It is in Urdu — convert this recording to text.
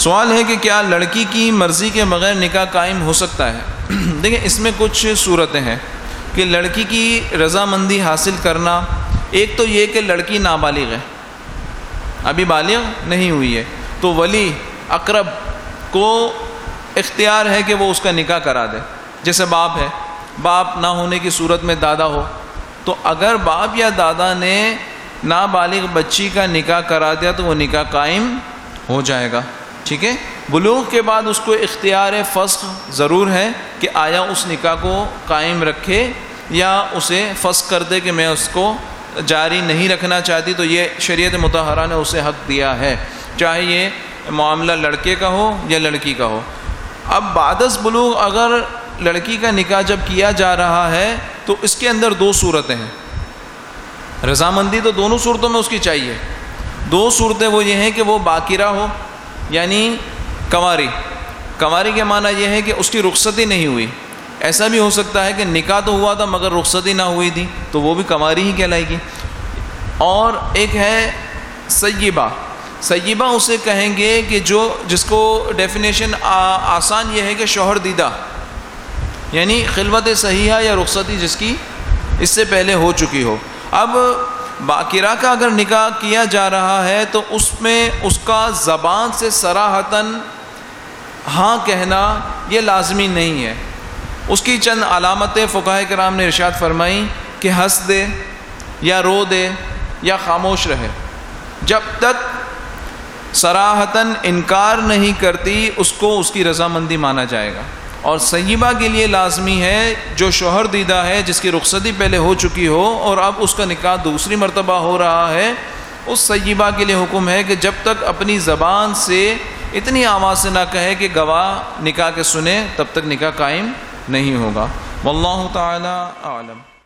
سوال ہے کہ کیا لڑکی کی مرضی کے بغیر نکاح قائم ہو سکتا ہے؟ دیکھیں، اس میں کچھ صورتیں ہیں کہ لڑکی کی رضامندی حاصل کرنا، ایک تو یہ کہ لڑکی نابالغ ہے۔ ابھی بالغ نہیں ہوئی ہے۔ تو ولی، اقرب کو اختیار ہے کہ وہ اس کا نکاح کرا دے۔ جیسے باپ ہے، باپ نہ ہونے کی صورت میں دادا ہو۔ تو اگر باپ یا دادا نے نابالغ بچی کا نکاح کرا دیا تو وہ نکاح قائم ہو جائے گا۔ ٹھیک ہے؟ بلوغ کے بعد اس کو اختیار فسخ ضرور ہے کہ آیا اس نکاح کو قائم رکھے یا اسے فسخ کر دے کہ میں اس کو جاری نہیں رکھنا چاہتی، تو یہ شریعت متحرہ نے اسے حق دیا ہے۔ چاہے یہ معاملہ لڑکے کا ہو یا لڑکی کا ہو۔ اب بادس بلوغ اگر لڑکی کا نکاح جب کیا جا رہا ہے، تو اس کے اندر دو صورتیں ہیں۔ رضامندی تو دونوں صورتوں میں اس کی چاہیے۔ دو صورتیں وہ یہ ہیں کہ وہ باقیرہ ہو۔ یعنی کنواری۔ کنواری کے معنی یہ ہے کہ اس کی رخصتی نہیں ہوئی۔ ایسا بھی ہو سکتا ہے کہ نکاح تو ہوا تھا مگر رخصتی نہ ہوئی تھی، تو وہ بھی کنواری ہی کہلائے گی۔ اور ایک ہے سیبہ۔ سیبہ اسے کہیں گے کہ جو، جس کو ڈیفینیشن آسان یہ ہے کہ شوہر دیدہ۔ یعنی خلوت صحیحہ یا رخصتی جس کی اس سے پہلے ہو چکی ہو۔ اب باقیرہ کا اگر نکاح کیا جا رہا ہے تو اس میں اس کا زبان سے سراہتاً ہاں کہنا یہ لازمی نہیں ہے۔ اس کی چند علامتیں فقہ کرام نے ارشاد فرمائی کہ ہنس دے یا رو دے یا خاموش رہے۔ جب تک سراہتاً انکار نہیں کرتی، اس کو اس کی رضامندی مانا جائے گا۔ اور سیبہ کے لیے لازمی ہے جو شوہر دیدہ ہے، جس کی رخصتی پہلے ہو چکی ہو اور اب اس کا نکاح دوسری مرتبہ ہو رہا ہے۔ اس سیبہ کے لیے حکم ہے کہ جب تک اپنی زبان سے اتنی آواز سے نہ کہے کہ گواہ نکاح کے سنے تب تک نکاح قائم نہیں ہوگا۔ واللہ تعالی عالم